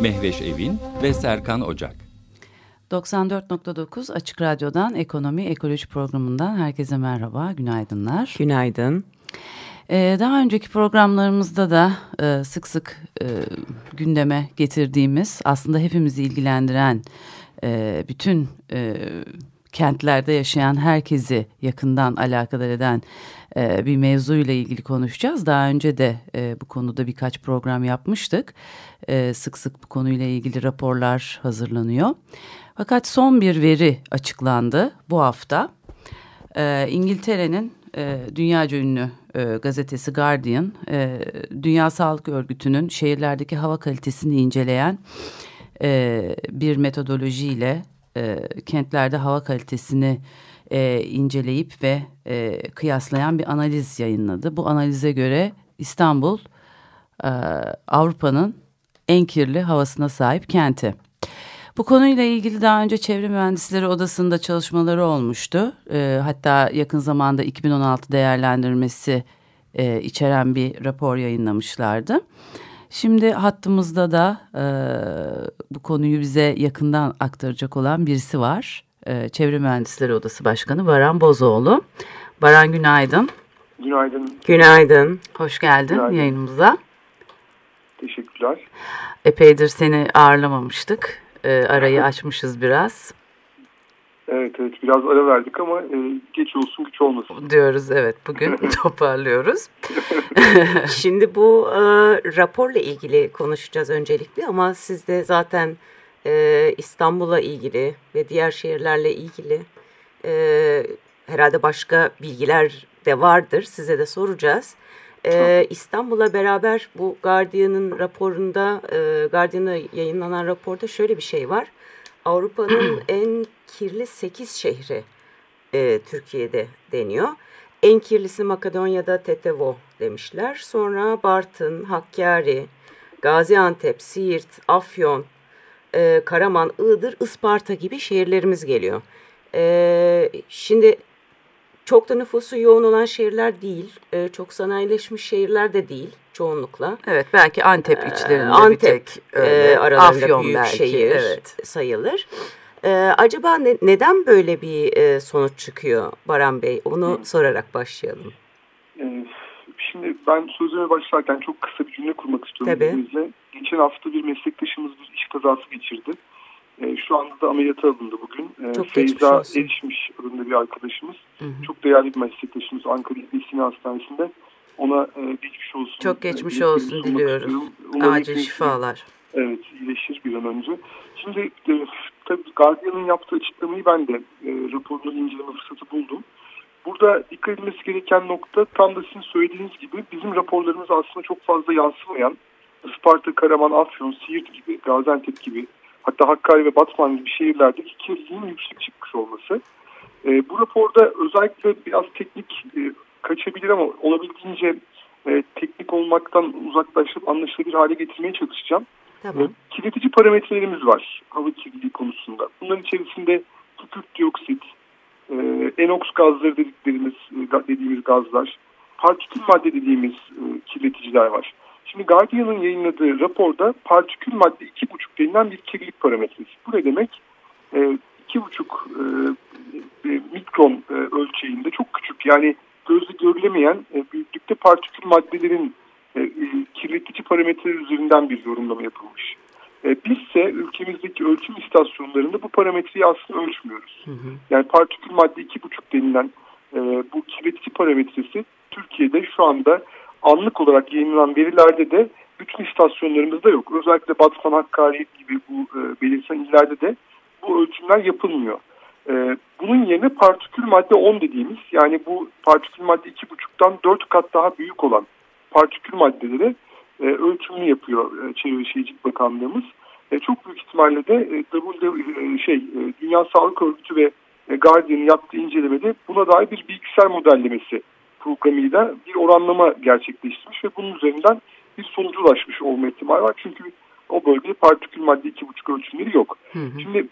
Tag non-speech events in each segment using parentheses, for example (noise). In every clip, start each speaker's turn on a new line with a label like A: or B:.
A: Mehveş Evin ve Serkan Ocak.
B: 94.9 Açık Radyo'dan Ekonomi Ekoloji Programı'ndan herkese merhaba, günaydınlar.
C: Günaydın.
B: Ee, daha önceki programlarımızda da e, sık sık e, gündeme getirdiğimiz, aslında hepimizi ilgilendiren e, bütün e, kentlerde yaşayan herkesi yakından alakadar eden e, bir mevzuyla ilgili konuşacağız. Daha önce de e, bu konuda birkaç program yapmıştık. E, sık sık bu konuyla ilgili raporlar hazırlanıyor. Fakat son bir veri açıklandı bu hafta. E, İngiltere'nin e, dünyaca ünlü e, gazetesi Guardian, e, Dünya Sağlık Örgütü'nün şehirlerdeki hava kalitesini inceleyen e, bir metodolojiyle e, kentlerde hava kalitesini e, inceleyip ve e, kıyaslayan bir analiz yayınladı. Bu analize göre İstanbul e, Avrupa'nın en kirli havasına sahip kenti. Bu konuyla ilgili daha önce Çevre Mühendisleri Odası'nda çalışmaları olmuştu. E, hatta yakın zamanda 2016 değerlendirmesi e, içeren bir rapor yayınlamışlardı. Şimdi hattımızda da e, bu konuyu bize yakından aktaracak olan birisi var. E, Çevre Mühendisleri Odası Başkanı Baran Bozoğlu. Baran günaydın.
D: Günaydın.
C: Günaydın.
B: Hoş geldin günaydın. yayınımıza.
D: Teşekkürler.
B: Epeydir seni ağırlamamıştık. E, arayı (laughs) açmışız biraz.
D: Evet evet biraz ara verdik ama e, geç olsun güç olmasın.
B: Diyoruz evet bugün (laughs) toparlıyoruz. (laughs)
C: Şimdi bu e, raporla ilgili konuşacağız öncelikle ama siz de zaten e, İstanbul'a ilgili ve diğer şehirlerle ilgili e, herhalde başka bilgiler de vardır size de soracağız. E, İstanbul'a beraber bu Guardian'ın raporunda, e, Guardian'a yayınlanan raporda şöyle bir şey var. Avrupa'nın (clears throat) en kirli 8 şehri e, Türkiye'de deniyor. En kirlisi Makedonya'da Tetevo demişler. Sonra Bartın, Hakkari, Gaziantep, Siirt, Afyon, e, Karaman, Iğdır, Isparta gibi şehirlerimiz geliyor. E, şimdi çok da nüfusu yoğun olan şehirler değil, e, çok sanayileşmiş şehirler de değil çoğunlukla.
B: Evet belki Antep içlerinde
C: Antep,
B: bir tek
C: e, aralarında Afyon büyük belki, şehir evet. sayılır. E, acaba ne, neden böyle bir e, sonuç çıkıyor Baran Bey? Onu Hı. sorarak başlayalım.
D: Şimdi ben sözüme başlarken çok kısa bir cümle kurmak istiyorum. Tabii. Geçen hafta bir meslektaşımız bir iş kazası geçirdi. E, şu anda da ameliyata alındı bugün. E,
C: çok
D: Feyza Erişmiş adında bir arkadaşımız. Hı hı. Çok değerli bir meslektaşımız Ankara İlk Sina Hastanesi'nde. Ona e, geçmiş olsun.
B: Çok geçmiş e, olsun diliyoruz. Acil şifalar.
D: Evet iyileşir bir an önce. Şimdi e, tabii Guardian'ın yaptığı açıklamayı ben de e, raporunu inceleme fırsatı buldum. Burada dikkat edilmesi gereken nokta tam da sizin söylediğiniz gibi bizim raporlarımız aslında çok fazla yansımayan Isparta, Karaman, Afyon, Siirt gibi, Gaziantep gibi hatta Hakkari ve Batman gibi şehirlerdeki kirliliğin yüksek çıkmış olması. E, bu raporda özellikle biraz teknik e, kaçabilir ama olabildiğince e, teknik olmaktan uzaklaşıp anlaşılabilir hale getirmeye çalışacağım.
C: Tamam. E,
D: kirletici parametrelerimiz var hava kirliliği konusunda. Bunların içerisinde kükürt dioksit, e, enox gazları dediklerimiz e, dediğimiz gazlar, partikül madde dediğimiz e, kirleticiler var. Şimdi Guardian'ın yayınladığı raporda partikül madde 2,5 denilen bir kirlilik parametresi. Bu ne demek? E, 2,5 e, mikron e, ölçeğinde çok küçük yani gözle görülemeyen e, büyüklükte partikül maddelerin e, e, parametreler üzerinden bir yorumlama yapılmış. E, bizse ülkemizdeki ölçüm istasyonlarında bu parametreyi aslında ölçmüyoruz. Hı hı. Yani partikül madde 2,5 denilen e, bu kirletici parametresi Türkiye'de şu anda anlık olarak yayınlanan verilerde de bütün istasyonlarımızda yok. Özellikle Batman, Hakkari gibi bu e, belirtilen illerde de bu ölçümler yapılmıyor. E, bunun yerine partikül madde 10 dediğimiz yani bu partikül madde 2,5'tan 4 kat daha büyük olan partikül maddeleri e, ölçümünü yapıyor e, Çevre Şehircilik Bakanlığımız. e, çok büyük ihtimalle de e, w, e, şey e, Dünya Sağlık Örgütü ve e, Guardian'ın yaptığı incelemede buna dair bir bilgisayar modellemesi programıyla bir oranlama gerçekleştirmiş ve bunun üzerinden bir sonuca ulaşmış olma ihtimali var. Çünkü o bölgede partikül madde 2,5 ölçümleri yok. Hı hı. Şimdi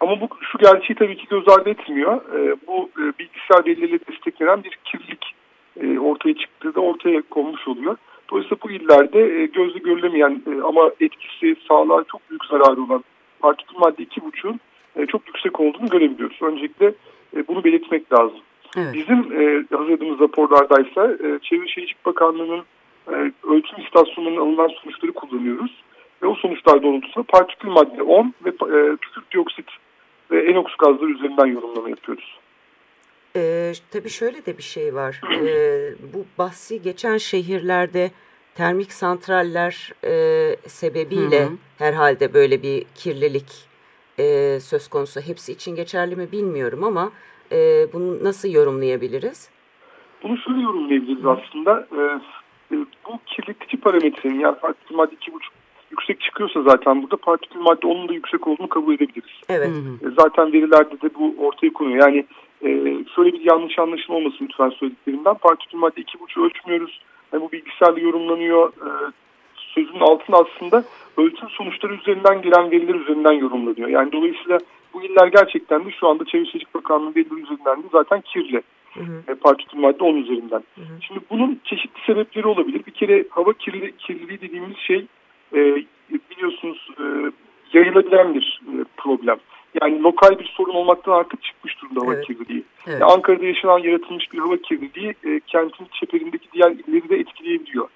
D: ama bu şu gerçeği tabii ki göz ardı etmiyor. E, bu e, bilgisayar verileriyle desteklenen bir kirlilik e, ortaya çıktığı da ortaya konmuş oluyor. Dolayısıyla bu illerde e, gözle görülemeyen e, ama etkisi sağlığa çok büyük zararı olan partikül madde 2,5'un e, çok yüksek olduğunu görebiliyoruz. Öncelikle e, bunu belirtmek lazım. Evet. Bizim e, hazırladığımız raporlardaysa e, Çevre Şehircilik Bakanlığı'nın e, ölçüm istasyonlarının alınan sonuçları kullanıyoruz. Ve o sonuçlar doğrultusunda partikül madde 10 ve e, kükürt dioksit ve enoks gazları üzerinden yorumlama yapıyoruz.
C: Ee, tabii şöyle de bir şey var. Ee, bu bahsi geçen şehirlerde termik santraller e, sebebiyle hı hı. herhalde böyle bir kirlilik e, söz konusu. Hepsi için geçerli mi bilmiyorum ama e, bunu nasıl yorumlayabiliriz?
D: Bunu şöyle yorumlayabiliriz hı. aslında. E, e, bu kirletici parametrenin yani partikül madde 2,5 yüksek çıkıyorsa zaten burada partikül madde onun da yüksek olduğunu kabul edebiliriz. Evet. E, zaten verilerde de bu ortaya konuyor. Yani e, şöyle bir yanlış anlaşılma olmasın lütfen söylediklerimden. Partikül madde 2,5 ölçmüyoruz. Yani bu bilgisayarla yorumlanıyor. E, sözün altında aslında ölçüm sonuçları üzerinden gelen veriler üzerinden yorumlanıyor. Yani dolayısıyla bu iller gerçekten de şu anda Çevre Şehircilik Bakanlığı verileri üzerinden de zaten kirli. Hı hı. E, partikül madde 10 üzerinden. Hı hı. Şimdi bunun çeşitli sebepleri olabilir. Bir kere hava kirli, kirliliği dediğimiz şey e, biliyorsunuz e, yayılabilen bir e, problem. Yani lokal bir sorun olmaktan artık çıkmış durumda hava evet. kirliliği. Evet. Yani Ankara'da yaşanan yaratılmış bir hava kirliliği e, kentin çeperindeki diğer illeri de etkileyebiliyor.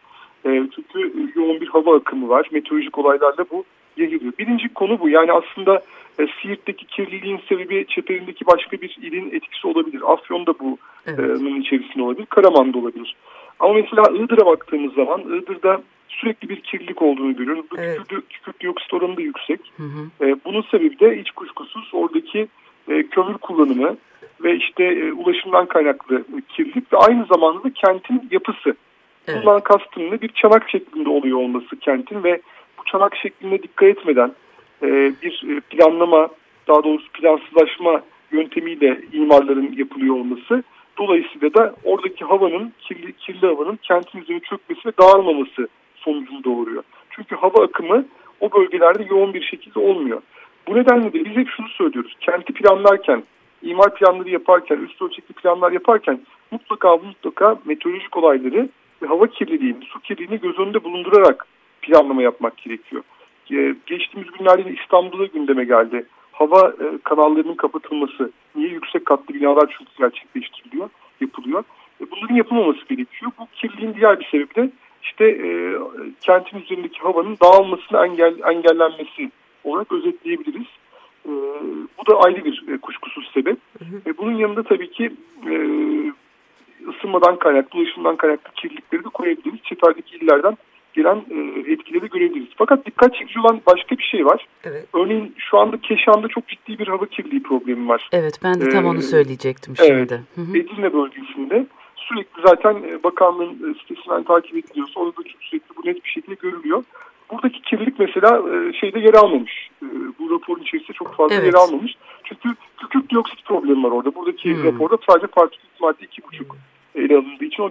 D: E, çünkü e, yoğun bir hava akımı var. Meteorolojik olaylarla bu yayılıyor. Birinci konu bu. Yani aslında e, Siirt'teki kirliliğin sebebi çeperindeki başka bir ilin etkisi olabilir. Afyon da bunun evet. e, içerisinde olabilir. Karaman da olabilir. Ama mesela Iğdır'a baktığımız zaman Iğdır'da sürekli bir kirlilik olduğunu görüyoruz. Bu evet. kükürt dioksit oranı da yüksek. Hı hı. E, bunun sebebi de hiç kuşkusuz oradaki e, kömür kullanımı ve işte e, ulaşımdan kaynaklı kirlilik ve aynı zamanda da kentin yapısı. Evet. Bundan kastım ne? Bir çanak şeklinde oluyor olması kentin ve bu çanak şeklinde dikkat etmeden e, bir e, planlama, daha doğrusu plansızlaşma yöntemiyle imarların yapılıyor olması. Dolayısıyla da oradaki havanın, kirli, kirli havanın kentin üzerine çökmesi ve dağılmaması sonucunu doğuruyor. Çünkü hava akımı o bölgelerde yoğun bir şekilde olmuyor. Bu nedenle de biz hep şunu söylüyoruz. Kenti planlarken, imar planları yaparken, üst ölçekli planlar yaparken mutlaka mutlaka meteorolojik olayları ve hava kirliliğini, su kirliliğini göz önünde bulundurarak planlama yapmak gerekiyor. Ee, geçtiğimiz günlerde İstanbul'da gündeme geldi. Hava e, kanallarının kapatılması, niye yüksek katlı binalar çünkü gerçekleştiriliyor, yapılıyor. E, bunların yapılmaması gerekiyor. Bu kirliliğin diğer bir sebebi de işte e, kentin üzerindeki havanın dağılmasını engel, engellenmesi olarak özetleyebiliriz. E, bu da ayrı bir e, kuşkusuz sebep. Hı hı. E, bunun yanında tabii ki e, ısınmadan kaynaklı, ulaşımdan kaynaklı kirlilikleri de koyabiliriz. Çepeldeki illerden gelen e, etkileri görebiliriz. Fakat dikkat çekici olan başka bir şey var. Evet. Örneğin şu anda Keşan'da çok ciddi bir hava kirliliği problemi var.
B: Evet ben de tam ee, onu söyleyecektim şimdi. Evet,
D: hı hı. Edirne bölgesinde sürekli zaten e, bakanlığın e, sitesinden takip ediliyorsa orada sürekli bu net bir şekilde görülüyor. Buradaki kirlilik mesela e, şeyde yer almamış. Bu raporun içerisinde çok fazla evet. yer almamış. Çünkü kükürt dioksit problemi var orada. Buradaki hmm. raporda sadece partikül madde 2,5 hmm. ele alındığı için o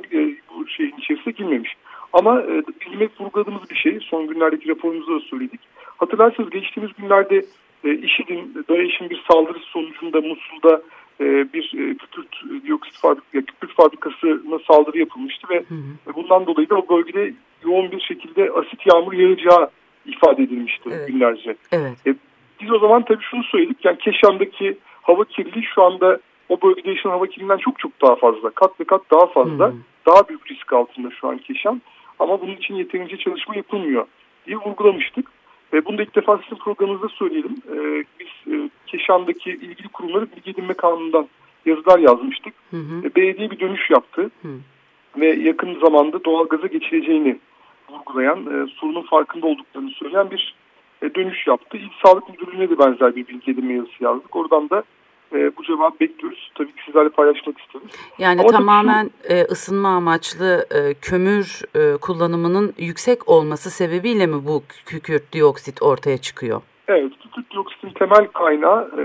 D: bu şeyin içerisine girmemiş. Ama bizim hep vurguladığımız bir şey. Son günlerdeki raporumuzda da söyledik. Hatırlarsanız geçtiğimiz günlerde IŞİD'in, DAEŞ'in bir saldırısı sonucunda Musul'da bir e, kükürt dioksit fabrikası, kükürt fabrikasına saldırı yapılmıştı ve hı hı. bundan dolayı da o bölgede yoğun bir şekilde asit yağmur yağacağı ifade edilmişti evet. günlerce. Evet. E, biz o zaman tabii şunu söyledik yani Keşan'daki hava kirliliği şu anda o bölgede yaşanan hava kirliliğinden çok çok daha fazla. Kat ve kat daha fazla. Hı. Daha büyük risk altında şu an Keşan. Ama bunun için yeterince çalışma yapılmıyor diye vurgulamıştık. Ve bunu da ilk defa sizin programınızda söyleyelim. Ee, biz e, Keşan'daki ilgili kurumları bilgi edinme kanunundan yazılar yazmıştık. Hı hı. E, belediye bir dönüş yaptı. Hı. Ve yakın zamanda doğalgaza geçileceğini vurgulayan, e, sorunun farkında olduklarını söyleyen bir e, dönüş yaptı. İl Sağlık Müdürlüğü'ne de benzer bir bilgi edinme yazısı yazdık. Oradan da e, bu cevabı bekliyoruz. Tabii ki sizlerle paylaşmak isteriz.
B: Yani Ama tamamen şu, e, ısınma amaçlı e, kömür e, kullanımının yüksek olması sebebiyle mi bu kükürt dioksit ortaya çıkıyor?
D: Evet, kükürt dioksitin temel kaynağı e,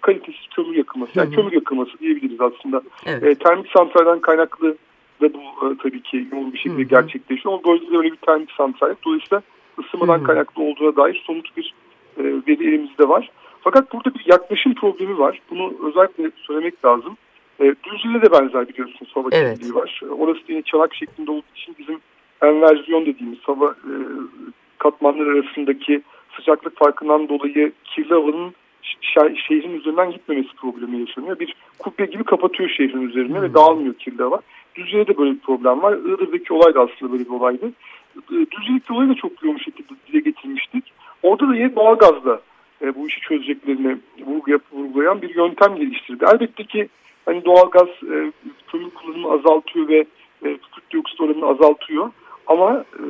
D: kalitesiz kömür yakılması. Yani Hı -hı. kömür yakılması diyebiliriz aslında. Evet. E, termik santralden kaynaklı da bu e, tabii ki yoğun bir şekilde Hı -hı. gerçekleşiyor. Ama bölgede öyle bir termik santral. Dolayısıyla ısınmadan Hı -hı. kaynaklı olduğuna dair somut bir e, veri elimizde var. Fakat burada bir yaklaşım problemi var. Bunu özellikle söylemek lazım. E, Düzce'de de benzer biliyorsunuz hava evet. kirliliği var. Orası yine çanak şeklinde olduğu için bizim enverziyon dediğimiz hava e, katmanları arasındaki sıcaklık farkından dolayı kirli havanın şehrin üzerinden gitmemesi problemi yaşanıyor. Bir kubbe gibi kapatıyor şehrin üzerine hmm. ve dağılmıyor kirli hava. Düzce'de de böyle bir problem var. Iğdır'daki olay da aslında böyle bir olaydı. E, Düzce'deki olayı da çok yoğun şekilde dile getirmiştik. Orada da yine doğalgazla e, bu işi çözeceklerini vurgulayan bir yöntem geliştirdi. Elbette ki hani doğalgaz e, kömür kullanımı azaltıyor ve e, kükürt dioksit oranını azaltıyor. Ama e,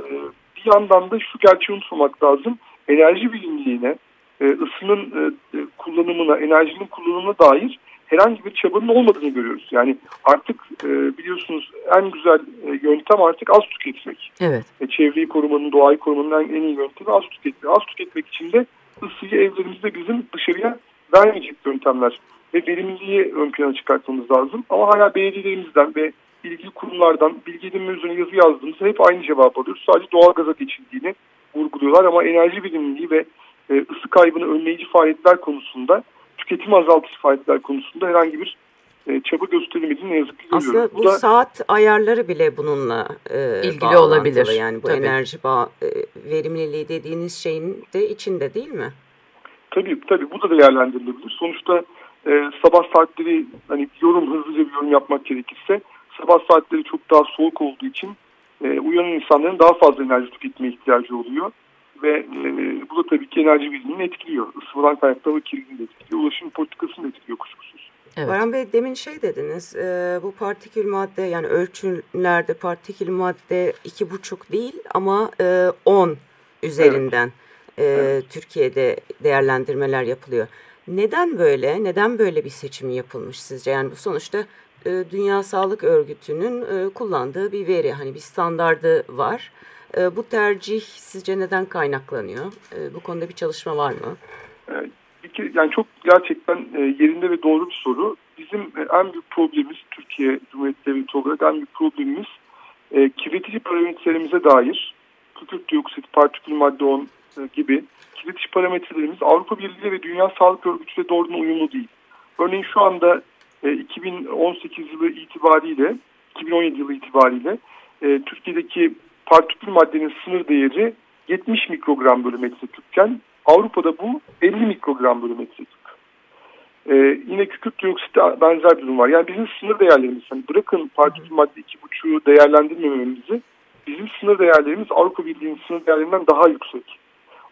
D: bir yandan da şu gerçeği unutmamak lazım. Enerji bilimliğine, e, ısının e, e, kullanımına, enerjinin kullanımına dair herhangi bir çabanın olmadığını görüyoruz. Yani artık e, biliyorsunuz en güzel e, yöntem artık az tüketmek. Evet. E, çevreyi korumanın, doğayı korumanın en, en iyi yöntemi az tüketmek. Az tüketmek için de ısıyı evlerimizde bizim dışarıya vermeyecek yöntemler ve verimliliği ön plana çıkartmamız lazım. Ama hala belediyelerimizden ve ilgili kurumlardan bilgi edinme üzerine yazı yazdığımızda hep aynı cevap alıyoruz. Sadece doğalgaza geçildiğini vurguluyorlar ama enerji verimliliği ve e, ısı kaybını önleyici faaliyetler konusunda, tüketim azaltıcı faaliyetler konusunda herhangi bir e, çaba gösterilmediğini ne yazık ki
C: görüyoruz. Aslında bu, bu da, saat ayarları bile bununla e, ilgili olabilir. Yani bu Tabii. enerji bağ, e, verimliliği dediğiniz şeyin de içinde değil mi?
D: Tabii tabii bu da değerlendirilebilir. Sonuçta e, sabah saatleri hani yorum hızlıca bir yorum yapmak gerekirse sabah saatleri çok daha soğuk olduğu için e, uyanan insanların daha fazla enerji tüketmeye ihtiyacı oluyor. Ve e, bu da tabii ki enerji birimini etkiliyor. Isımadan kaynaklı hava kirliliğini de etkiliyor. Ulaşım politikasını da etkiliyor kuşkusuz.
C: Evet. Baran Bey demin şey dediniz e, bu partikül madde yani ölçümlerde partikül madde iki buçuk değil ama e, 10 üzerinden evet. E, evet. Türkiye'de değerlendirmeler yapılıyor. Neden böyle? Neden böyle bir seçim yapılmış sizce? Yani bu sonuçta e, Dünya Sağlık Örgütü'nün e, kullandığı bir veri. Hani bir standardı var. E, bu tercih sizce neden kaynaklanıyor? E, bu konuda bir çalışma var mı?
D: Evet yani çok gerçekten e, yerinde ve doğru bir soru. Bizim e, en büyük problemimiz Türkiye Cumhuriyeti Devleti olarak en büyük problemimiz e, kirletici parametrelerimize dair kükürt dioksit, partikül madde 10 e, gibi kirletici parametrelerimiz Avrupa Birliği ve Dünya Sağlık Örgütü ile doğrudan uyumlu değil. Örneğin şu anda e, 2018 yılı itibariyle 2017 yılı itibariyle e, Türkiye'deki partikül maddenin sınır değeri 70 mikrogram bölü metreküpken Avrupa'da bu 50 mikrogram bölü metreküp. Ee, yine kükürt dioksitte benzer bir durum var. Yani bizim sınır değerlerimiz, hani bırakın partikül madde 2,5'u değerlendirmememizi, bizim sınır değerlerimiz Avrupa Birliği'nin sınır değerlerinden daha yüksek.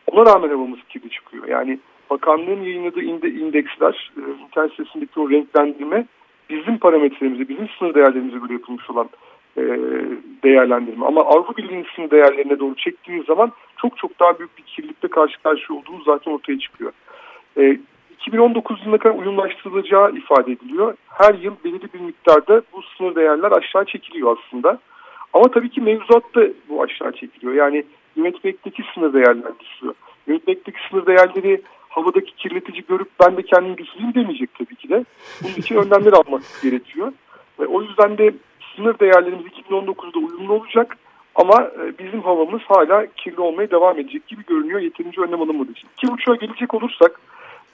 D: Ona rağmen havamız kirli çıkıyor. Yani bakanlığın yayınladığı indeksler, e, internet sitesindeki o renklendirme bizim parametremize, bizim sınır değerlerimize göre yapılmış olan e, değerlendirme. Ama Avrupa Birliği'nin değerlerine doğru çektiğimiz zaman çok çok daha büyük bir kirlilikle karşı karşıya olduğumuz zaten ortaya çıkıyor. E, 2019 yılına kadar uyumlaştırılacağı ifade ediliyor. Her yıl belirli bir miktarda bu sınır değerler aşağı çekiliyor aslında. Ama tabii ki mevzuatta bu aşağı çekiliyor. Yani yönetmekteki sınır değerler düşüyor. Yönetmekteki sınır değerleri havadaki kirletici görüp ben de kendimi düşüreyim demeyecek tabii ki de. Bunun için (laughs) önlemler almak gerekiyor. Ve o yüzden de sınır değerlerimiz 2019'da uyumlu olacak. Ama e, bizim havamız hala kirli olmaya devam edecek gibi görünüyor yeterince önlem alınmadığı için. 2.5'a gelecek olursak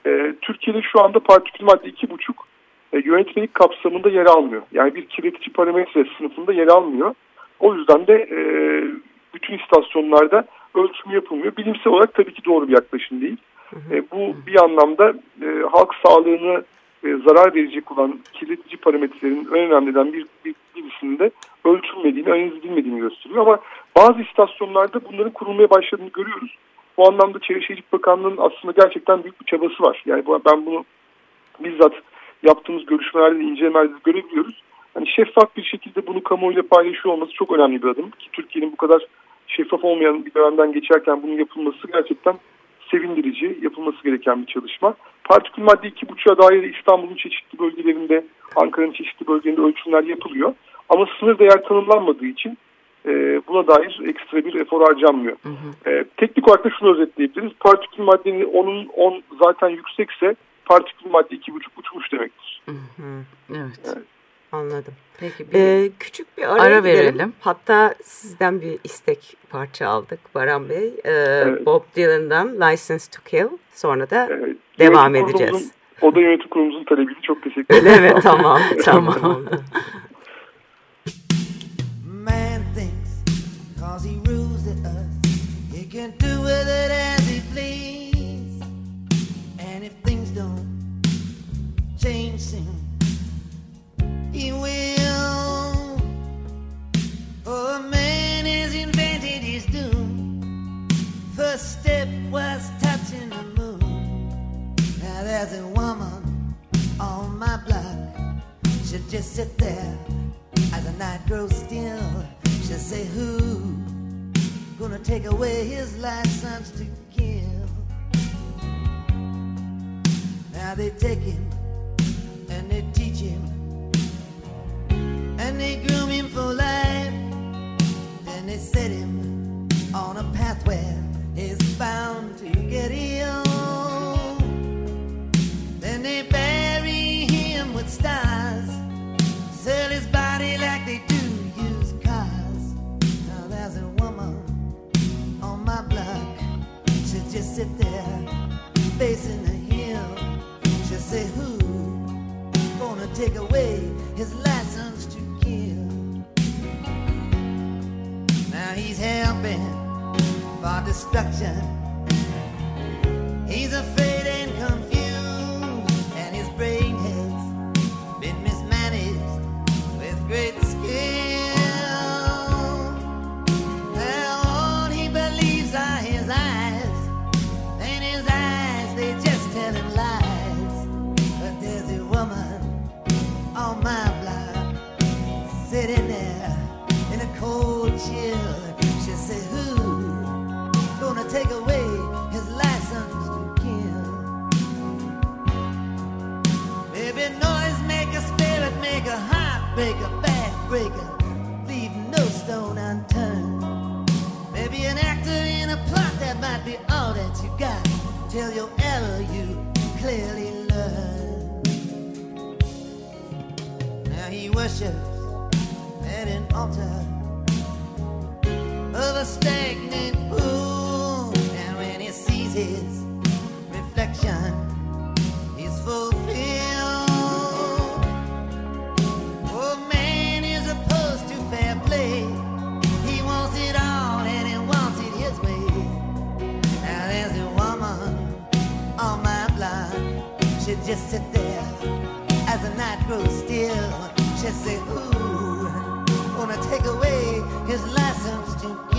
D: e, Türkiye'de şu anda partikül madde 2.5 e, yönetmelik kapsamında yer almıyor. Yani bir kirletici parametre sınıfında yer almıyor. O yüzden de bütün istasyonlarda ölçüm yapılmıyor. Bilimsel olarak tabii ki doğru bir yaklaşım değil. E, bu bir anlamda halk sağlığını e, zarar verecek olan kirletici parametrelerin en önemliden bir, bir, birisinde ölçülmediğini, analiz edilmediğini gösteriyor. Ama bazı istasyonlarda bunların kurulmaya başladığını görüyoruz. Bu anlamda Çevre Şehircilik Bakanlığı'nın aslında gerçekten büyük bir çabası var. Yani ben bunu bizzat yaptığımız görüşmelerde, incelemelerde görebiliyoruz. Hani şeffaf bir şekilde bunu kamuoyuyla paylaşıyor olması çok önemli bir adım. Ki Türkiye'nin bu kadar şeffaf olmayan bir dönemden geçerken bunun yapılması gerçekten sevindirici, yapılması gereken bir çalışma. Partikül madde 2,5'a dair İstanbul'un çeşitli bölgelerinde, Ankara'nın çeşitli bölgelerinde ölçümler yapılıyor. Ama sınır değer tanımlanmadığı için e, buna dair ekstra bir efor harcanmıyor. Hı hı. E, teknik olarak da şunu özetleyebiliriz. Partikül maddenin onun 10 zaten yüksekse partikül madde 2,5 uçmuş demektir. Hı
E: hı. Evet. evet. Anladım. Peki bir ee, küçük bir ara, ara verelim. Hatta sizden bir istek parça aldık Baran Bey. Ee, evet. Bob Dylan'dan License to Kill. Sonra da evet. devam edeceğiz.
D: O da yönetim kurulumuzun talebiydi. Çok teşekkür (laughs) ederim.
E: evet tamam (laughs) tamam. Man thinks cause he rules the earth He can do with it as he please And if things don't change soon dig away. Heartbreaker, backbreaker, leave no stone unturned. Maybe an actor in a plot that might be all that you got till your error you clearly learn. Now he worships at an altar of a stagnant pool. And when he sees his reflection, he's fulfilled. She just sit there as the night grows still. She say, Ooh, gonna take away his license to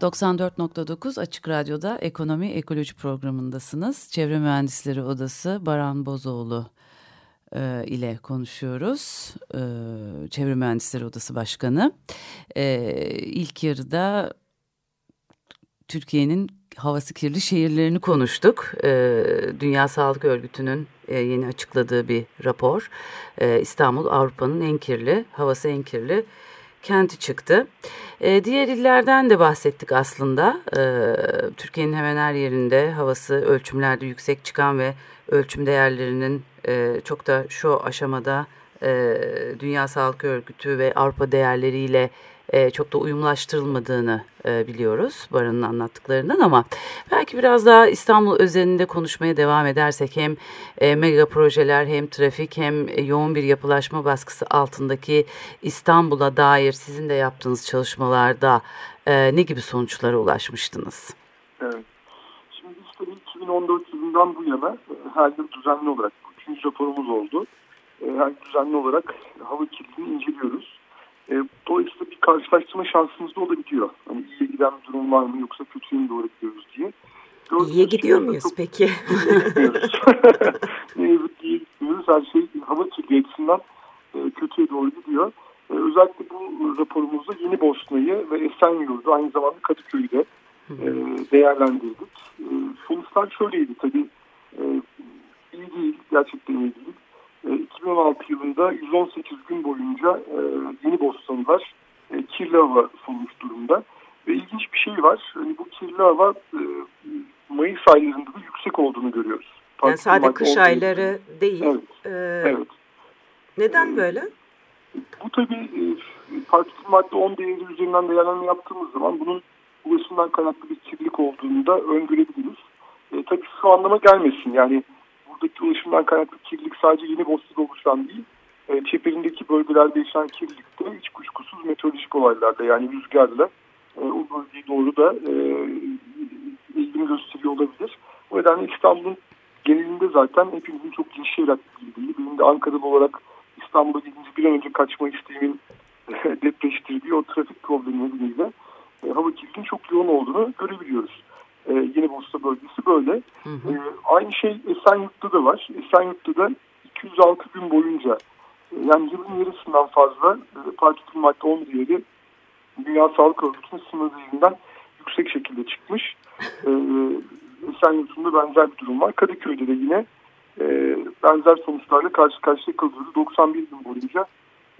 E: 94.9 Açık Radyo'da Ekonomi Ekoloji programındasınız. Çevre Mühendisleri Odası Baran Bozoğlu e, ile konuşuyoruz. E, Çevre Mühendisleri Odası Başkanı. E, ilk yarıda Türkiye'nin havası kirli şehirlerini konuştuk. E, Dünya Sağlık Örgütü'nün e, yeni açıkladığı bir rapor. E, İstanbul Avrupa'nın en kirli, havası en kirli kenti çıktı. E, diğer illerden de bahsettik aslında. E, Türkiye'nin hemen her yerinde havası ölçümlerde yüksek çıkan ve ölçüm değerlerinin e, çok da şu aşamada e, Dünya Sağlık Örgütü ve Avrupa değerleriyle
B: e, çok da uyumlaştırılmadığını e, biliyoruz Baran'ın anlattıklarından ama belki biraz daha İstanbul özelinde konuşmaya devam edersek hem e, mega projeler hem trafik hem yoğun bir yapılaşma baskısı altındaki İstanbul'a dair sizin de yaptığınız çalışmalarda ne gibi sonuçlara ulaşmıştınız?
D: Evet. Şimdi tabii 2014 yılından bu yana her yıl düzenli olarak, üçüncü raporumuz oldu. Her düzenli olarak hava kirliliğini inceliyoruz. E, dolayısıyla bir karşılaştırma şansımız da olabiliyor. Hani iyiye giden bir durum var mı yoksa kötüye mi doğru gidiyoruz diye.
C: Gördüğünüz iyiye gidiyor muyuz çok... peki? (laughs) (laughs)
D: ne yazık ki iyiye gitmiyoruz. Her şey hava kirliliği açısından kötüye doğru gidiyor. Özellikle bu raporumuzda Yeni Bosna'yı ve Esenyurt'u aynı zamanda Kadıköy'ü de e, değerlendirdik. E, sonuçlar şöyleydi tabii. E, iyi değil, gerçekten iyi değil. E, 2016 yılında 118 gün boyunca e, Yeni Bosnalılar e, kirli hava solmuş durumda. Ve ilginç bir şey var. Hani bu kirli hava e, Mayıs aylarında da yüksek olduğunu görüyoruz.
C: Yani sadece kış ayları değil.
D: Evet. Ee, evet.
C: Neden böyle?
D: Bu tabii e, partikül madde 10 değeri üzerinden değerlendirme yaptığımız zaman bunun ulaşımdan kaynaklı bir kirlilik olduğunu da öngörebiliriz. E, tabii şu anlama gelmesin yani buradaki ulaşımdan kaynaklı kirlilik sadece yeni Bosna'da oluşan değil, e, çeperindeki bölgelerde yaşanan kirlilikte hiç kuşkusuz meteorolojik olaylarda yani rüzgarla e, o bölgeye doğru da e, ilgini gösteriyor olabilir. O nedenle İstanbul'un genelinde zaten hepimizin çok yaşayarak bildiği, benim de Ankara'da olarak İstanbul'a gidince bir an önce kaçma isteğimin (laughs) depreştirdiği o trafik problemi nedeniyle e, hava kirliliğinin çok yoğun olduğunu görebiliyoruz. E, Yeni Bursa bölgesi böyle. Hı hı. E, aynı şey Esenyurt'ta da var. Esenyurt'ta da 206 gün boyunca e, yani yılın yarısından fazla e, partikül madde 10 değeri Dünya Sağlık Örgütü'nün sınır değerinden yüksek şekilde çıkmış. E, Esenyurt'unda benzer bir durum var. Kadıköy'de de yine e, benzer sonuçlarla karşı karşıya kalıyoruz. 91 gün boyunca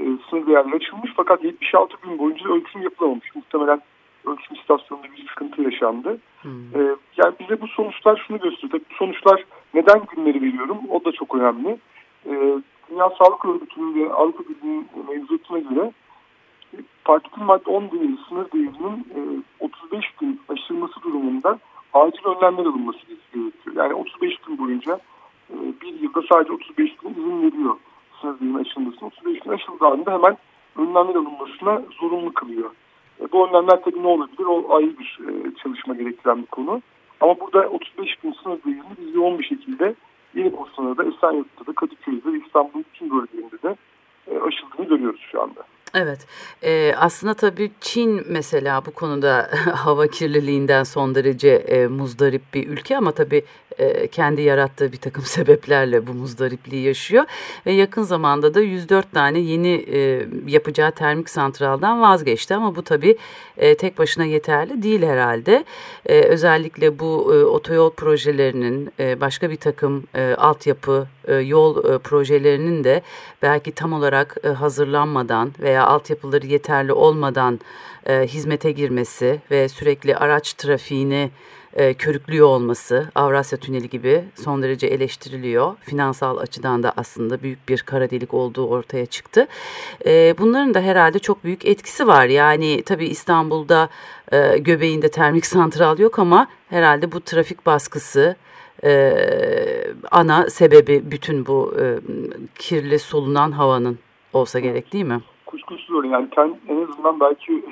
D: e, sınır değerleri açılmış fakat 76 gün boyunca ölçüm yapılamamış. Muhtemelen ölçüm istasyonunda bir sıkıntı yaşandı. Hmm. E, yani bize bu sonuçlar şunu gösteriyor. Bu sonuçlar neden günleri veriyorum o da çok önemli. E, Dünya Sağlık Örgütü'nün ve Avrupa Birliği'nin mevzuatına göre partikül madde 10 değeri sınır değerinin e, 35 gün aşılması durumunda acil önlemler alınması gerekiyor. Yani 35 gün boyunca e, bir yılda sadece 35 gün izin veriyor sınır değerinin aşılmasına. 35 gün aşıldığında hemen önlemler alınmasına zorunlu kılıyor. Bu önlemler tabii ne olabilir? O ayrı bir e, çalışma gerektiren bir konu. Ama burada 35 gün sınır değerini biz yoğun bir şekilde Yeni Bosna'da, Esenyurt'ta da, Kadıköy'de, İstanbul'un bütün bölgelerinde de e, aşıldığını görüyoruz şu anda.
B: Evet e, aslında tabii Çin mesela bu konuda (laughs) hava kirliliğinden son derece e, muzdarip bir ülke ama tabii e, kendi yarattığı bir takım (laughs) sebeplerle bu muzdaripliği yaşıyor. Ve yakın zamanda da 104 tane yeni e, yapacağı termik santraldan vazgeçti ama bu tabii e, tek başına yeterli değil herhalde. Özellikle bu e, otoyol projelerinin başka bir takım e, altyapı yol projelerinin de belki tam olarak hazırlanmadan veya altyapıları yeterli olmadan hizmete girmesi ve sürekli araç trafiğini e, körüklüyor olması Avrasya Tüneli gibi son derece eleştiriliyor. Finansal açıdan da aslında büyük bir kara delik olduğu ortaya çıktı. E, bunların da herhalde çok büyük etkisi var. Yani tabii İstanbul'da e, göbeğinde termik santral yok ama herhalde bu trafik baskısı e, ana sebebi bütün bu e, kirli solunan havanın olsa gerek değil mi?
D: Kuşkusuz öyle yani en azından belki (laughs)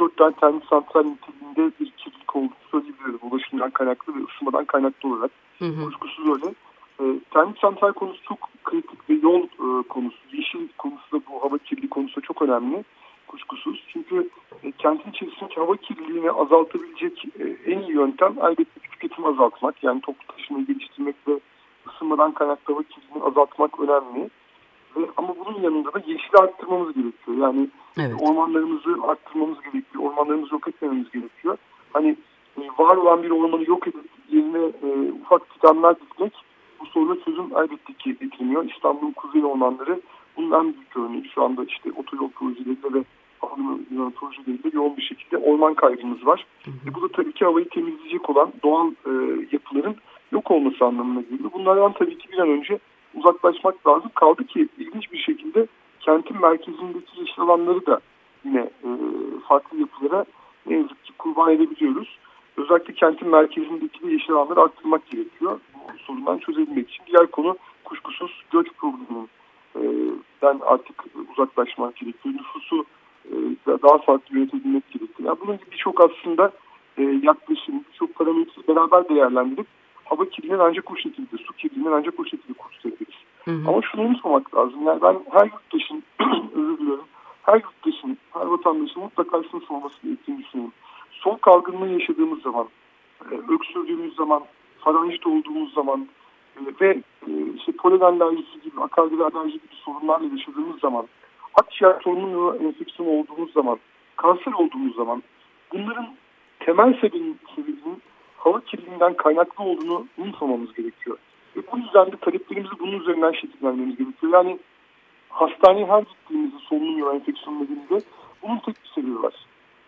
D: 3-4 tane termik santral niteliğinde bir kirlilik olduğunu söyleyebiliriz. Ulaşımdan kaynaklı ve ısınmadan kaynaklı olarak. Hı hı. Kuşkusuz öyle. E, termik santral konusu çok kritik ve yol e, konusu. Yeşil konusu da bu hava kirliliği konusu çok önemli. Kuşkusuz. Çünkü e, kentin içerisindeki hava kirliliğini azaltabilecek e, en iyi yöntem elbette tüketimi azaltmak. Yani toplu taşımayı geliştirmek ve ısınmadan kaynaklı hava kirliliğini azaltmak önemli. Ve, ama bunun yanında da yeşili arttırmamız gerekiyor. Yani evet. ormanlarımızı arttırmamız gerekiyor. Ormanlarımızı yok etmememiz gerekiyor. Hani e, var olan bir ormanı yok edip yerine e, ufak fidanlar dikmek bu soruna çözüm elbette ki getirmiyor. İstanbul'un kuzey ormanları bunun en büyük örneği. Şu anda işte otoyol projelerinde ve havalimanı projeleriyle yoğun bir şekilde orman kaybımız var. Hı hı. E, bu da tabii ki havayı temizleyecek olan doğal e, yapıların yok olması anlamına geliyor. Bunlardan tabii ki bir an önce uzaklaşmak lazım. Kaldı ki ilginç bir şekilde kentin merkezindeki yeşil alanları da yine e, farklı yapılara ne yazık ki kurban edebiliyoruz. Özellikle kentin merkezindeki de yeşil alanları arttırmak gerekiyor. Bu sorundan çözebilmek için. Diğer konu kuşkusuz göç probleminden artık uzaklaşmak gerekiyor. Nüfusu e, daha farklı yönetebilmek gerekiyor. Yani bunun gibi birçok aslında e, yaklaşım, birçok parametre beraber değerlendirip hava kirliliğini ancak o şekilde, su kirliliğini ancak o şekilde kurtarabiliriz. Ama şunu unutmamak lazım. Yani ben her (clears throat) özür her yurttaşın, her vatandaşın mutlaka şunu sorması gerektiğini düşünüyorum. Soğuk algınlığı yaşadığımız zaman, e, öksürdüğümüz zaman, faranjit olduğumuz zaman e, ve e, işte polen alerjisi gibi, akardil alerji gibi sorunlarla yaşadığımız zaman, akciğer sorunlu enfeksiyon olduğumuz zaman, kanser olduğumuz zaman bunların temel sebebinin, hava kirliliğinden kaynaklı olduğunu unutmamamız gerekiyor. Ve bu yüzden de taleplerimizi bunun üzerinden şekillendirmemiz gerekiyor. Yani hastaneye her gittiğimizde solunum yolu enfeksiyonu nedeniyle bunun tek bir sebebi var.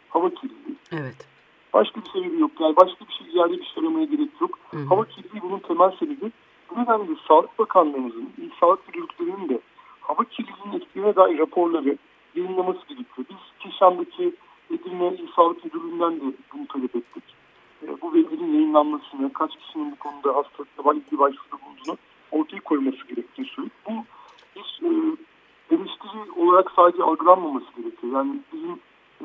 D: Hava kirliliği.
B: Evet.
D: Başka bir sebebi yok. Yani başka bir şey yerde bir şey aramaya gerek yok. Hı hı. Hava kirliliği bunun temel sebebi. Bu nedenle Sağlık Bakanlığımızın, İl Sağlık Müdürlüklerinin de hava kirliliğinin etkilerine dair raporları yayınlaması gerekiyor. Biz Keşan'daki Edirne İl Sağlık Müdürlüğü'nden de bunu talep ettik. E, bu verilerin yayınlanmasını, kaç kişinin bu konuda hastalıkla ilgili başvuruda bulunduğunu ortaya koyması gerektiğini söylüyor. Bu bir e, eleştiri olarak sadece algılanmaması gerekiyor. Yani bizim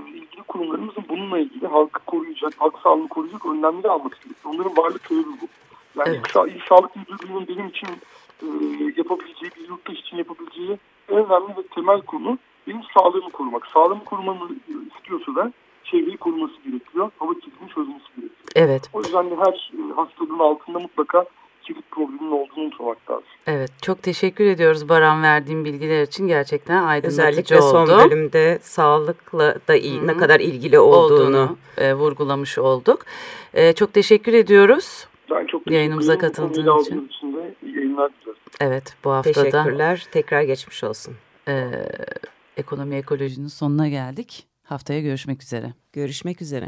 D: ilgili kurumlarımızın bununla ilgili halkı koruyacak, halk sağlığını koruyacak önlemleri alması gerekiyor. Onların varlık sebebi bu. Yani evet. İl Sağlık Müdürlüğü'nün benim için e, yapabileceği, bir yurttaş için yapabileceği en önemli ve temel konu benim sağlığımı korumak. Sağlığımı korumamı istiyorsa da çevreyi koruması gerekiyor. Hava kirliliğini çözmesi gerekiyor.
B: Evet.
D: O yüzden de her e, hastalığın altında mutlaka kilit probleminin olduğunu unutmamak lazım.
B: Evet çok teşekkür ediyoruz Baran verdiğim bilgiler için gerçekten aydınlatıcı
C: Özellikle oldu. Özellikle son bölümde sağlıkla da iyi, Hı-hı. ne kadar ilgili olduğunu, olduğunu
B: e, vurgulamış olduk. E, çok teşekkür ediyoruz.
D: Ben çok teşekkür
B: Yayınımıza katıldığın için.
D: için de yayınlar dilerim.
B: Evet bu haftada.
C: Teşekkürler. Tekrar geçmiş olsun.
B: E, ekonomi ekolojinin sonuna geldik. Haftaya görüşmek üzere.
C: Görüşmek üzere.